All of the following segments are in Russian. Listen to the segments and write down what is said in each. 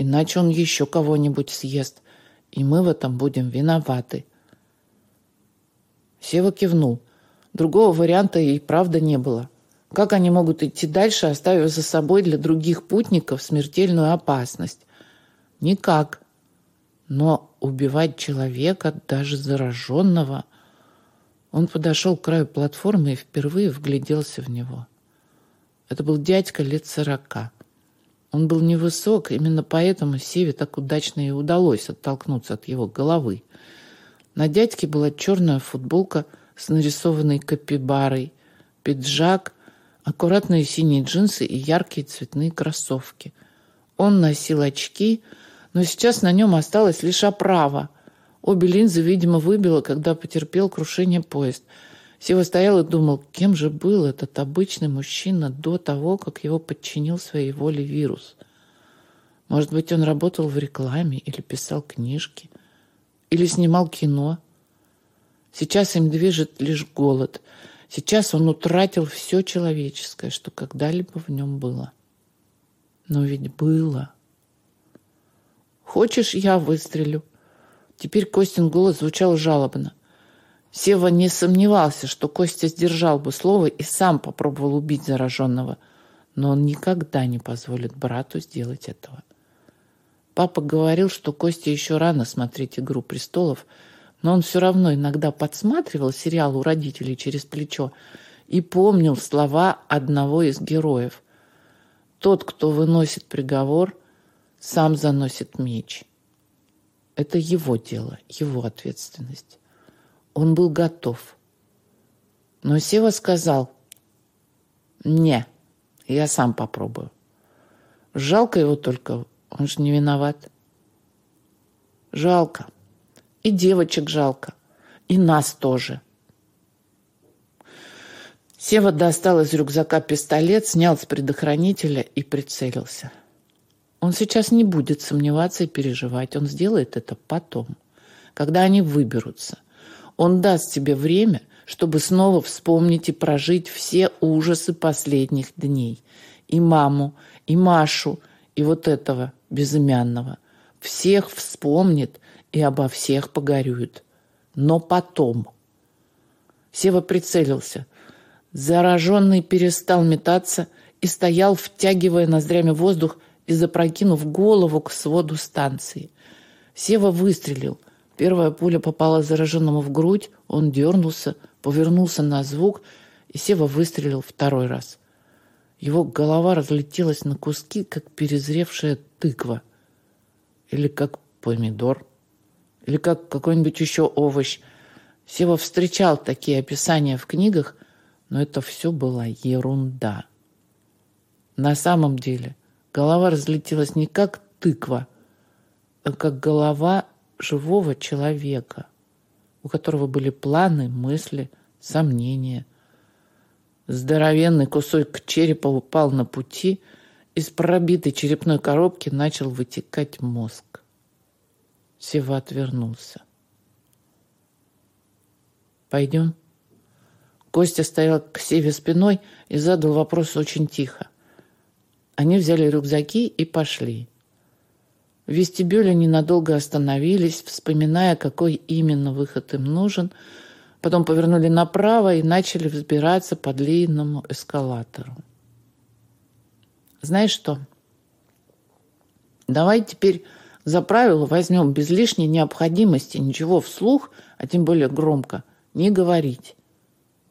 Иначе он еще кого-нибудь съест, и мы в этом будем виноваты. Сева кивнул. Другого варианта и правда не было. Как они могут идти дальше, оставив за собой для других путников смертельную опасность? Никак. Но убивать человека, даже зараженного... Он подошел к краю платформы и впервые вгляделся в него. Это был дядька лет сорока. Он был невысок, именно поэтому Севе так удачно и удалось оттолкнуться от его головы. На дядьке была черная футболка с нарисованной капибарой, пиджак, аккуратные синие джинсы и яркие цветные кроссовки. Он носил очки, но сейчас на нем осталась лишь оправа. Обе линзы, видимо, выбило, когда потерпел крушение поезд – Сева стоял и думал, кем же был этот обычный мужчина до того, как его подчинил своей воле вирус. Может быть, он работал в рекламе или писал книжки, или снимал кино. Сейчас им движет лишь голод. Сейчас он утратил все человеческое, что когда-либо в нем было. Но ведь было. «Хочешь, я выстрелю?» Теперь Костин голос звучал жалобно. Сева не сомневался, что Костя сдержал бы слово и сам попробовал убить зараженного, но он никогда не позволит брату сделать этого. Папа говорил, что Косте еще рано смотреть «Игру престолов», но он все равно иногда подсматривал сериал у родителей через плечо и помнил слова одного из героев. «Тот, кто выносит приговор, сам заносит меч». Это его дело, его ответственность. Он был готов. Но Сева сказал, «Не, я сам попробую. Жалко его только, он же не виноват». «Жалко. И девочек жалко. И нас тоже». Сева достал из рюкзака пистолет, снял с предохранителя и прицелился. Он сейчас не будет сомневаться и переживать. Он сделает это потом, когда они выберутся. Он даст тебе время, чтобы снова вспомнить и прожить все ужасы последних дней. И маму, и Машу, и вот этого безымянного. Всех вспомнит и обо всех погорюет. Но потом. Сева прицелился. Зараженный перестал метаться и стоял, втягивая ноздрями воздух и запрокинув голову к своду станции. Сева выстрелил – Первая пуля попала зараженному в грудь, он дернулся, повернулся на звук, и Сева выстрелил второй раз. Его голова разлетелась на куски, как перезревшая тыква. Или как помидор. Или как какой-нибудь еще овощ. Сева встречал такие описания в книгах, но это все была ерунда. На самом деле голова разлетелась не как тыква, а как голова живого человека, у которого были планы, мысли, сомнения. Здоровенный кусок черепа упал на пути, из пробитой черепной коробки начал вытекать мозг. Сева отвернулся. «Пойдем?» Костя стоял к Севе спиной и задал вопрос очень тихо. Они взяли рюкзаки и пошли. В вестибюле ненадолго остановились, вспоминая, какой именно выход им нужен, потом повернули направо и начали взбираться по длинному эскалатору. Знаешь что? Давай теперь за правило возьмем без лишней необходимости ничего вслух, а тем более громко, не говорить.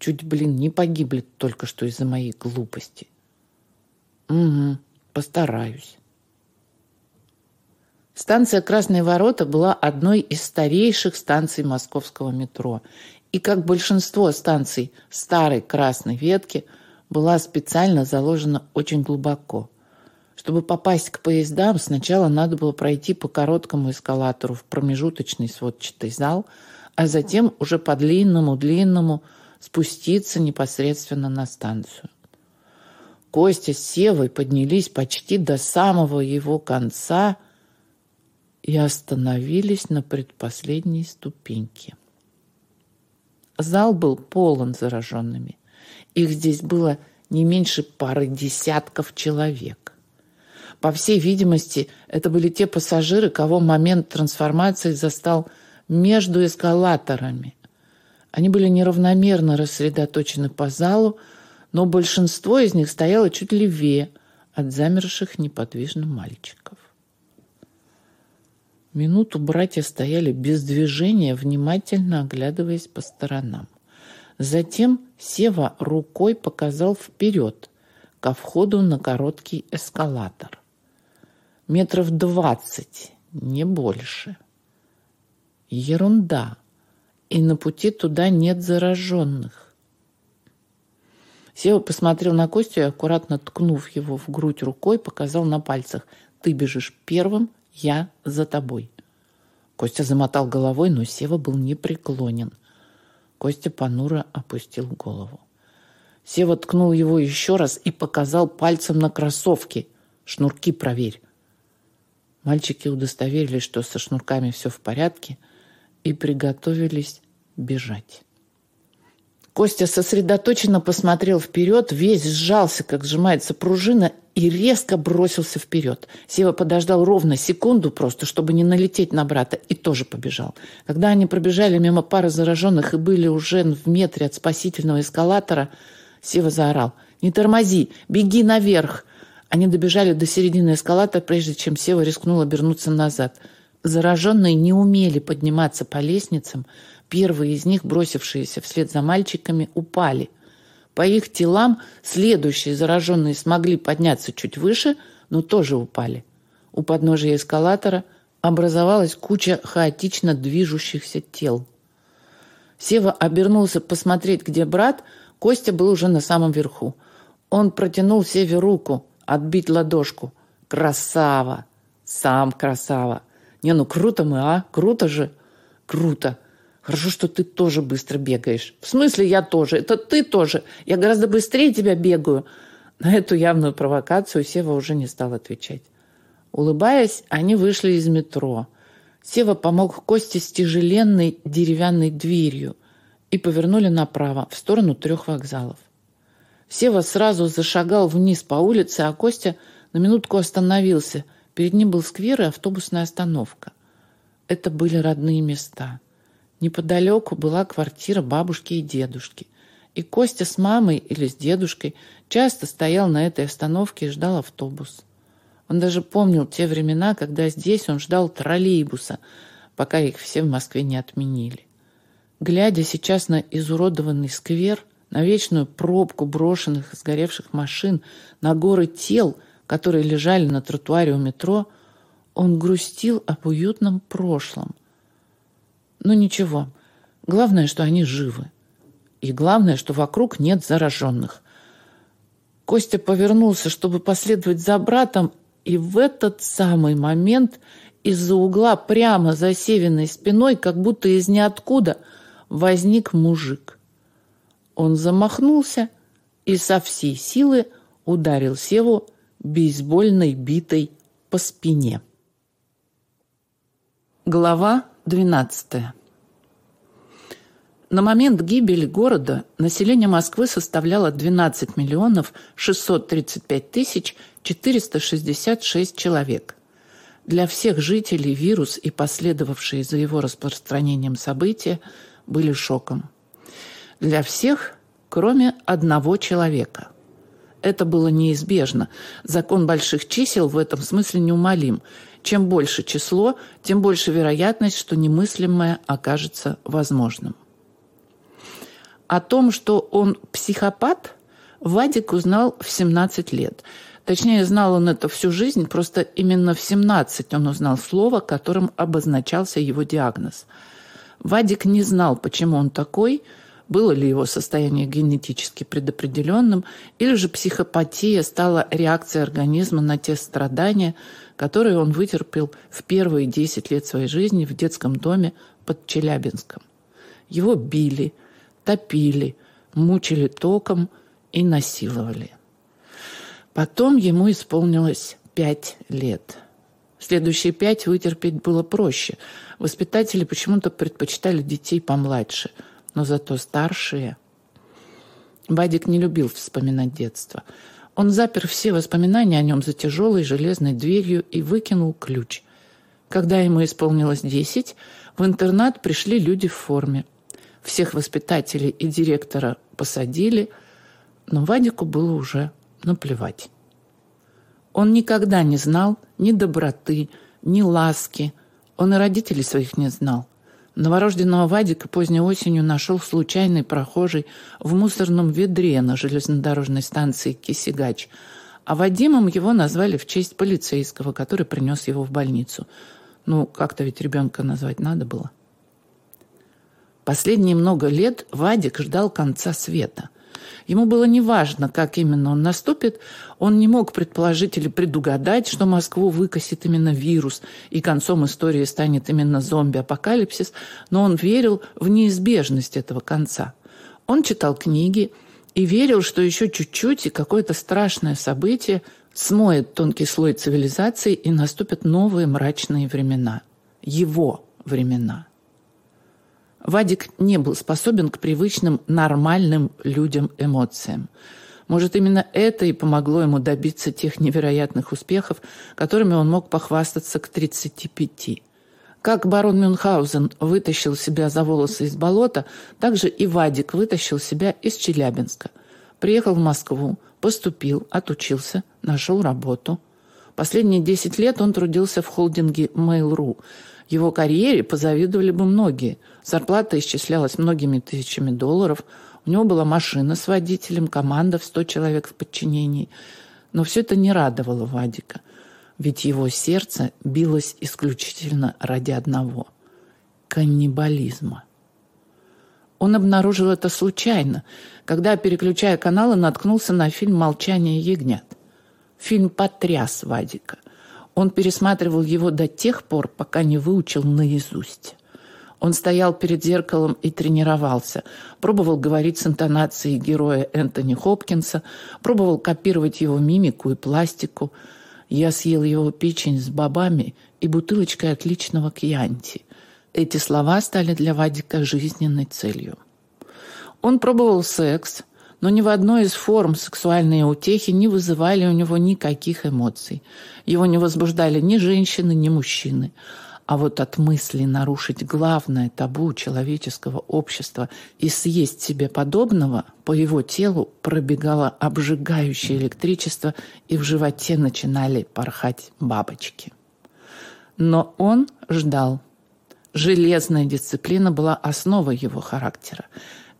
Чуть, блин, не погибли только что из-за моей глупости. Угу, постараюсь. Станция «Красные ворота» была одной из старейших станций московского метро. И, как большинство станций старой красной ветки, была специально заложена очень глубоко. Чтобы попасть к поездам, сначала надо было пройти по короткому эскалатору в промежуточный сводчатый зал, а затем уже по длинному-длинному спуститься непосредственно на станцию. Костя с Севой поднялись почти до самого его конца – и остановились на предпоследней ступеньке. Зал был полон зараженными. Их здесь было не меньше пары десятков человек. По всей видимости, это были те пассажиры, кого момент трансформации застал между эскалаторами. Они были неравномерно рассредоточены по залу, но большинство из них стояло чуть левее от замерших неподвижно мальчиков. Минуту братья стояли без движения, внимательно оглядываясь по сторонам. Затем Сева рукой показал вперед, ко входу на короткий эскалатор. Метров двадцать, не больше. Ерунда. И на пути туда нет зараженных. Сева посмотрел на Костю и, аккуратно ткнув его в грудь рукой, показал на пальцах. «Ты бежишь первым, я за тобой». Костя замотал головой, но Сева был непреклонен. Костя понуро опустил голову. Сева ткнул его еще раз и показал пальцем на кроссовки. «Шнурки проверь». Мальчики удостоверились, что со шнурками все в порядке, и приготовились бежать. Костя сосредоточенно посмотрел вперед, весь сжался, как сжимается пружина, и резко бросился вперед. Сева подождал ровно секунду просто, чтобы не налететь на брата, и тоже побежал. Когда они пробежали мимо пары зараженных и были уже в метре от спасительного эскалатора, Сева заорал «Не тормози! Беги наверх!» Они добежали до середины эскалатора, прежде чем Сева рискнул обернуться назад. Зараженные не умели подниматься по лестницам, Первые из них, бросившиеся вслед за мальчиками, упали. По их телам следующие зараженные смогли подняться чуть выше, но тоже упали. У подножия эскалатора образовалась куча хаотично движущихся тел. Сева обернулся посмотреть, где брат. Костя был уже на самом верху. Он протянул Севе руку, отбить ладошку. «Красава! Сам красава! Не, ну круто мы, а? Круто же! Круто!» Хорошо, что ты тоже быстро бегаешь. В смысле, я тоже? Это ты тоже. Я гораздо быстрее тебя бегаю. На эту явную провокацию Сева уже не стал отвечать. Улыбаясь, они вышли из метро. Сева помог Косте с тяжеленной деревянной дверью и повернули направо, в сторону трех вокзалов. Сева сразу зашагал вниз по улице, а Костя на минутку остановился. Перед ним был сквер и автобусная остановка. Это были родные места. Неподалеку была квартира бабушки и дедушки. И Костя с мамой или с дедушкой часто стоял на этой остановке и ждал автобус. Он даже помнил те времена, когда здесь он ждал троллейбуса, пока их все в Москве не отменили. Глядя сейчас на изуродованный сквер, на вечную пробку брошенных и сгоревших машин, на горы тел, которые лежали на тротуаре у метро, он грустил об уютном прошлом – ну, ничего. Главное, что они живы. И главное, что вокруг нет зараженных. Костя повернулся, чтобы последовать за братом, и в этот самый момент из-за угла прямо за Севиной спиной, как будто из ниоткуда, возник мужик. Он замахнулся и со всей силы ударил Севу бейсбольной битой по спине. Глава 12. На момент гибели города население Москвы составляло 12 миллионов 635 тысяч 466 человек. Для всех жителей вирус и последовавшие за его распространением события были шоком. Для всех, кроме одного человека. Это было неизбежно. Закон больших чисел в этом смысле неумолим – чем больше число, тем больше вероятность, что немыслимое окажется возможным. О том, что он психопат, Вадик узнал в 17 лет. Точнее, знал он это всю жизнь, просто именно в 17 он узнал слово, которым обозначался его диагноз. Вадик не знал, почему он такой, было ли его состояние генетически предопределенным, или же психопатия стала реакцией организма на те страдания, которые он вытерпел в первые 10 лет своей жизни в детском доме под Челябинском. Его били, топили, мучили током и насиловали. Потом ему исполнилось пять лет. Следующие пять вытерпеть было проще. Воспитатели почему-то предпочитали детей помладше, но зато старшие. Вадик не любил вспоминать детство – Он запер все воспоминания о нем за тяжелой железной дверью и выкинул ключ. Когда ему исполнилось десять, в интернат пришли люди в форме. Всех воспитателей и директора посадили, но Вадику было уже наплевать. Он никогда не знал ни доброты, ни ласки. Он и родителей своих не знал. Новорожденного Вадика поздней осенью нашел случайный прохожий в мусорном ведре на железнодорожной станции Кисигач, а Вадимом его назвали в честь полицейского, который принес его в больницу. Ну, как-то ведь ребенка назвать надо было. Последние много лет Вадик ждал конца света. Ему было неважно, как именно он наступит, он не мог предположить или предугадать, что Москву выкосит именно вирус, и концом истории станет именно зомби-апокалипсис, но он верил в неизбежность этого конца. Он читал книги и верил, что еще чуть-чуть, и какое-то страшное событие смоет тонкий слой цивилизации, и наступят новые мрачные времена. Его времена – Вадик не был способен к привычным нормальным людям эмоциям. Может, именно это и помогло ему добиться тех невероятных успехов, которыми он мог похвастаться к 35. Как барон Мюнхгаузен вытащил себя за волосы из болота, так же и Вадик вытащил себя из Челябинска. Приехал в Москву, поступил, отучился, нашел работу. Последние 10 лет он трудился в холдинге Mail.ru – его карьере позавидовали бы многие. Зарплата исчислялась многими тысячами долларов. У него была машина с водителем, команда в 100 человек в подчинении. Но все это не радовало Вадика. Ведь его сердце билось исключительно ради одного – каннибализма. Он обнаружил это случайно, когда, переключая каналы, наткнулся на фильм «Молчание ягнят». Фильм потряс Вадика. Он пересматривал его до тех пор, пока не выучил наизусть. Он стоял перед зеркалом и тренировался. Пробовал говорить с интонацией героя Энтони Хопкинса, пробовал копировать его мимику и пластику. Я съел его печень с бобами и бутылочкой отличного кьянти. Эти слова стали для Вадика жизненной целью. Он пробовал секс, но ни в одной из форм сексуальные утехи не вызывали у него никаких эмоций. Его не возбуждали ни женщины, ни мужчины. А вот от мысли нарушить главное табу человеческого общества и съесть себе подобного, по его телу пробегало обжигающее электричество, и в животе начинали порхать бабочки. Но он ждал. Железная дисциплина была основой его характера.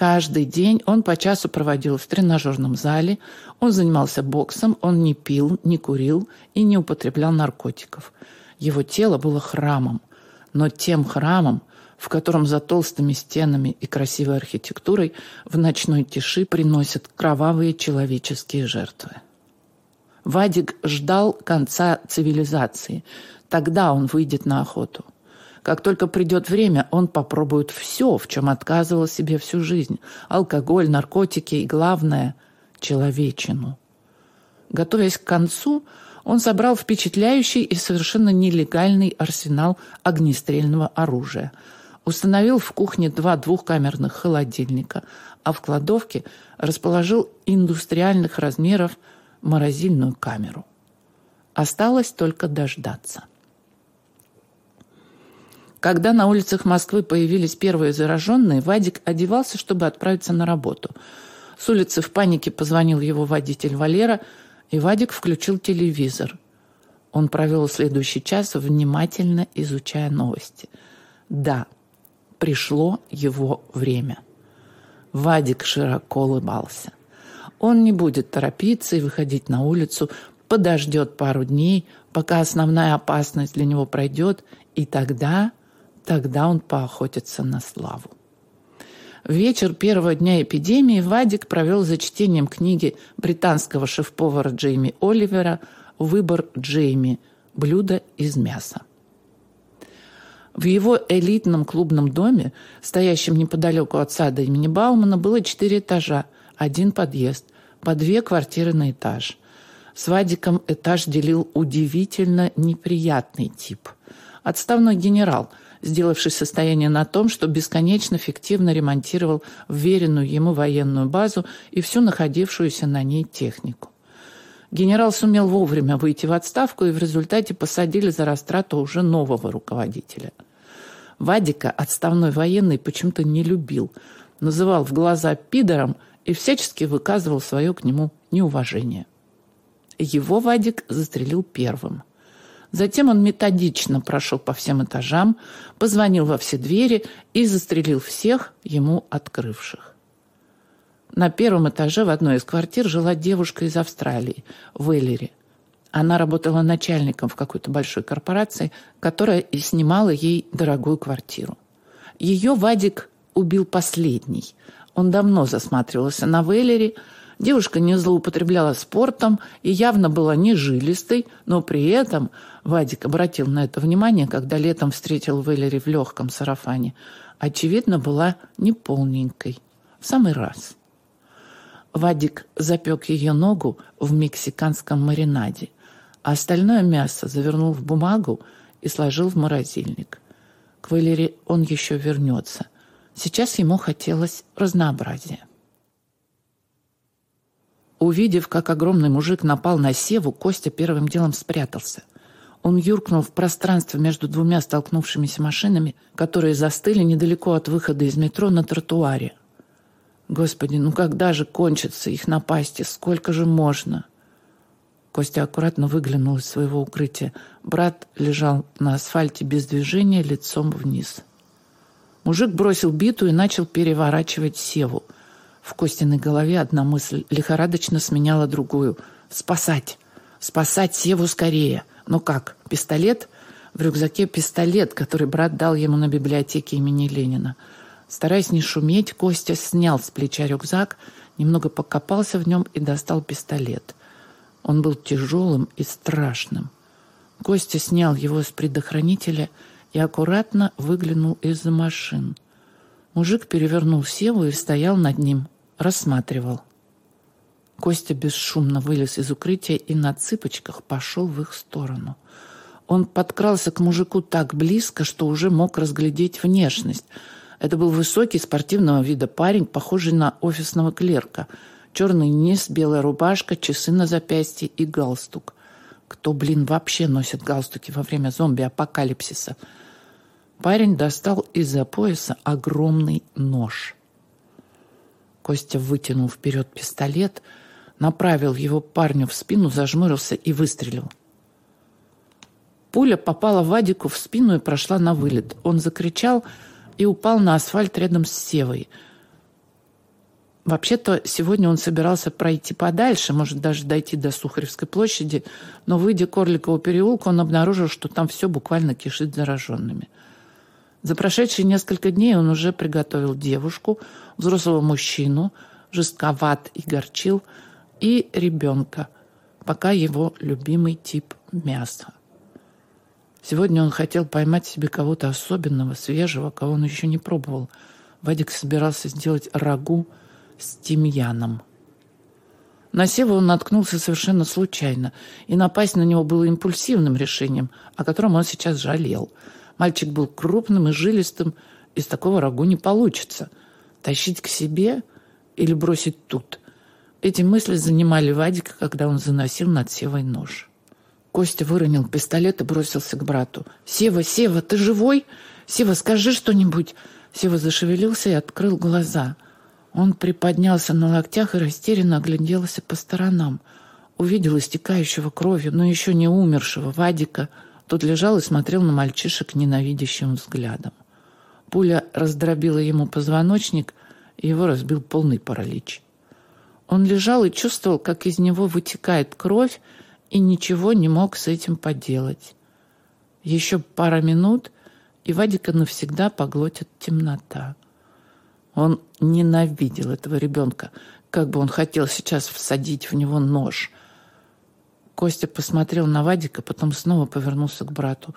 Каждый день он по часу проводил в тренажерном зале, он занимался боксом, он не пил, не курил и не употреблял наркотиков. Его тело было храмом, но тем храмом, в котором за толстыми стенами и красивой архитектурой в ночной тиши приносят кровавые человеческие жертвы. Вадик ждал конца цивилизации. Тогда он выйдет на охоту. Как только придет время, он попробует все, в чем отказывал себе всю жизнь. Алкоголь, наркотики и, главное, человечину. Готовясь к концу, он собрал впечатляющий и совершенно нелегальный арсенал огнестрельного оружия. Установил в кухне два двухкамерных холодильника, а в кладовке расположил индустриальных размеров морозильную камеру. Осталось только дождаться. Когда на улицах Москвы появились первые зараженные, Вадик одевался, чтобы отправиться на работу. С улицы в панике позвонил его водитель Валера, и Вадик включил телевизор. Он провел следующий час, внимательно изучая новости. Да, пришло его время. Вадик широко улыбался. Он не будет торопиться и выходить на улицу, подождет пару дней, пока основная опасность для него пройдет, и тогда Тогда он поохотится на славу. Вечер первого дня эпидемии Вадик провел за чтением книги британского шеф-повара Джейми Оливера «Выбор Джейми. Блюдо из мяса». В его элитном клубном доме, стоящем неподалеку от сада имени Баумана, было четыре этажа, один подъезд, по две квартиры на этаж. С Вадиком этаж делил удивительно неприятный тип. Отставной генерал – сделавший состояние на том, что бесконечно фиктивно ремонтировал вверенную ему военную базу и всю находившуюся на ней технику. Генерал сумел вовремя выйти в отставку и в результате посадили за растрату уже нового руководителя. Вадика отставной военный почему-то не любил, называл в глаза пидором и всячески выказывал свое к нему неуважение. Его Вадик застрелил первым. Затем он методично прошел по всем этажам, позвонил во все двери и застрелил всех ему открывших. На первом этаже в одной из квартир жила девушка из Австралии, в Эллере. Она работала начальником в какой-то большой корпорации, которая и снимала ей дорогую квартиру. Ее Вадик убил последний. Он давно засматривался на Веллере. Девушка не злоупотребляла спортом и явно была не жилистой, но при этом Вадик обратил на это внимание, когда летом встретил Веллере в легком сарафане. Очевидно, была неполненькой. В самый раз. Вадик запек ее ногу в мексиканском маринаде, а остальное мясо завернул в бумагу и сложил в морозильник. К Валере он еще вернется. Сейчас ему хотелось разнообразия. Увидев, как огромный мужик напал на Севу, Костя первым делом спрятался. Он юркнул в пространство между двумя столкнувшимися машинами, которые застыли недалеко от выхода из метро на тротуаре. Господи, ну когда же кончится их напасти? Сколько же можно? Костя аккуратно выглянул из своего укрытия. Брат лежал на асфальте без движения, лицом вниз. Мужик бросил биту и начал переворачивать севу. В Костиной голове одна мысль лихорадочно сменяла другую. «Спасать! Спасать Севу скорее!» «Ну как, пистолет?» В рюкзаке пистолет, который брат дал ему на библиотеке имени Ленина – Стараясь не шуметь, Костя снял с плеча рюкзак, немного покопался в нем и достал пистолет. Он был тяжелым и страшным. Костя снял его с предохранителя и аккуратно выглянул из-за машин. Мужик перевернул Севу и стоял над ним, рассматривал. Костя бесшумно вылез из укрытия и на цыпочках пошел в их сторону. Он подкрался к мужику так близко, что уже мог разглядеть внешность – это был высокий спортивного вида парень, похожий на офисного клерка. Черный низ, белая рубашка, часы на запястье и галстук. Кто, блин, вообще носит галстуки во время зомби-апокалипсиса? Парень достал из-за пояса огромный нож. Костя вытянул вперед пистолет, направил его парню в спину, зажмурился и выстрелил. Пуля попала Вадику в спину и прошла на вылет. Он закричал – и упал на асфальт рядом с Севой. Вообще-то сегодня он собирался пройти подальше, может даже дойти до Сухаревской площади, но, выйдя к Орликову переулку, он обнаружил, что там все буквально кишит зараженными. За прошедшие несколько дней он уже приготовил девушку, взрослого мужчину, жестковат и горчил, и ребенка, пока его любимый тип мяса. Сегодня он хотел поймать себе кого-то особенного, свежего, кого он еще не пробовал. Вадик собирался сделать рагу с тимьяном. На Севу он наткнулся совершенно случайно, и напасть на него было импульсивным решением, о котором он сейчас жалел. Мальчик был крупным и жилистым, из такого рагу не получится. Тащить к себе или бросить тут? Эти мысли занимали Вадика, когда он заносил над Севой нож. Костя выронил пистолет и бросился к брату. «Сева, Сева, ты живой? Сева, скажи что-нибудь!» Сева зашевелился и открыл глаза. Он приподнялся на локтях и растерянно огляделся по сторонам. Увидел истекающего кровью, но еще не умершего Вадика. Тот лежал и смотрел на мальчишек ненавидящим взглядом. Пуля раздробила ему позвоночник, и его разбил полный паралич. Он лежал и чувствовал, как из него вытекает кровь, и ничего не мог с этим поделать. Еще пара минут, и Вадика навсегда поглотит темнота. Он ненавидел этого ребенка, как бы он хотел сейчас всадить в него нож. Костя посмотрел на Вадика, потом снова повернулся к брату.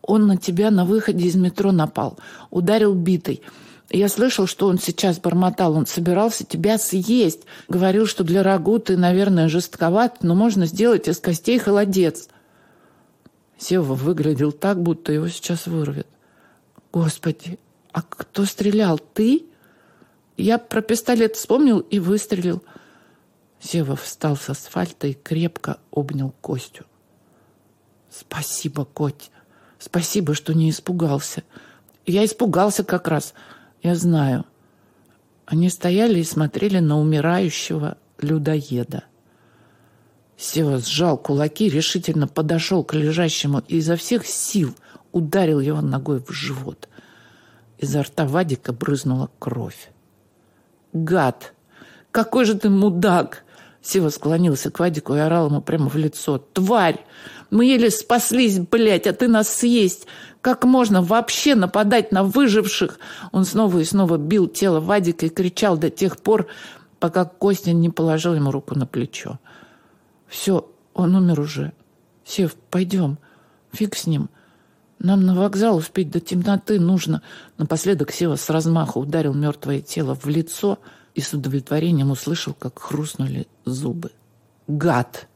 «Он на тебя на выходе из метро напал, ударил битой». Я слышал, что он сейчас бормотал. Он собирался тебя съесть. Говорил, что для рагу ты, наверное, жестковат, но можно сделать из костей холодец. Сева выглядел так, будто его сейчас вырвет. Господи, а кто стрелял? Ты? Я про пистолет вспомнил и выстрелил. Сева встал с асфальта и крепко обнял Костю. «Спасибо, Коть. Спасибо, что не испугался. Я испугался как раз. Я знаю». Они стояли и смотрели на умирающего людоеда. Сева сжал кулаки, решительно подошел к лежащему и изо всех сил ударил его ногой в живот. Изо рта Вадика брызнула кровь. «Гад! Какой же ты мудак!» Сева склонился к Вадику и орал ему прямо в лицо. «Тварь! Мы еле спаслись, блядь, а ты нас съесть! Как можно вообще нападать на выживших?» Он снова и снова бил тело Вадика и кричал до тех пор, пока Костя не положил ему руку на плечо. «Все, он умер уже. Сев, пойдем. Фиг с ним. Нам на вокзал успеть до темноты нужно». Напоследок Сева с размаху ударил мертвое тело в лицо – и с удовлетворением услышал, как хрустнули зубы. «Гад!»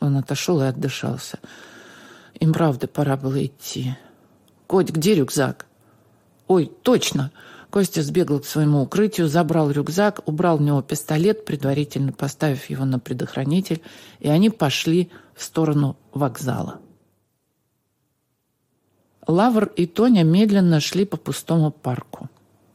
Он отошел и отдышался. Им, правда, пора было идти. «Коть, где рюкзак?» «Ой, точно!» Костя сбегал к своему укрытию, забрал рюкзак, убрал в него пистолет, предварительно поставив его на предохранитель, и они пошли в сторону вокзала. Лавр и Тоня медленно шли по пустому парку.